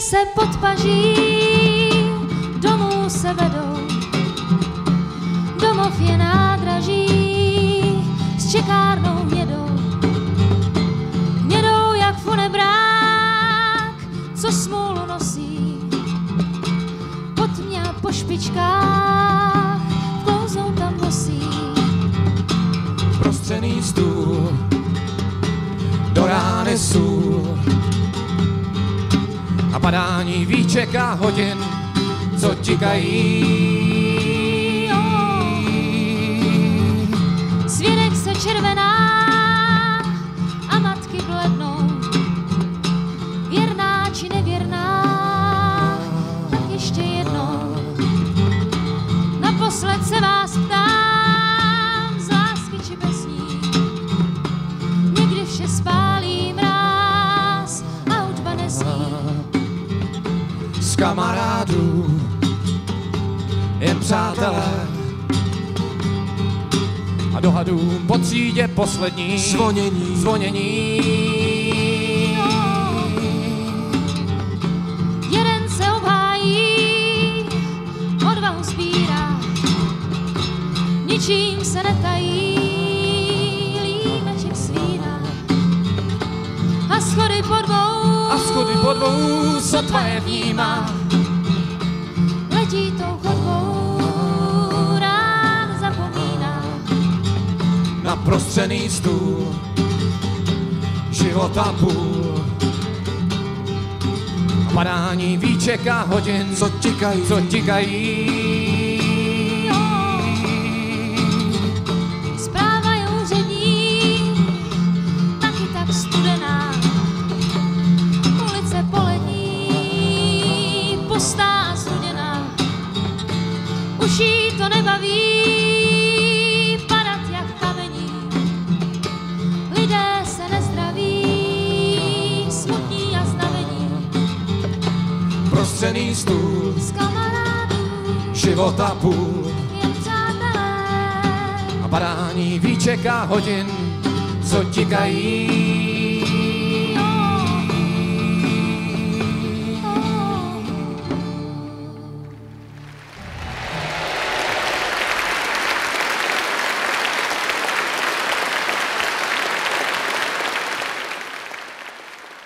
se pod paží domů se vedou. Domov je nádraží s čekárnou hnědou. Hnědou jak funebrák, co smůlu nosí. Pod mě po špičkách klouznou tam nosí. Prostřený stůl, do rány sůl. Padání výček a hodin, co tikají. Kamarádů, jen přátelé. A do hadů po třídě poslední Zvonění. zvonění. Jeden se obhájí, odvahu sbírá, ničím se netají, sotva je vnímá. letí tou chodbou, rád zapomíná. na prostřený stůl života půl. A padání výček a hodin, Co tikají, co tikají. Pustá a studená. Už jí to nebaví padat jak kamení. Lidé se nezdraví, smutní a znavení. Prostřený stůl Z kamarádů života půl. jen přátelé. A padání výček a hodin, co tikají.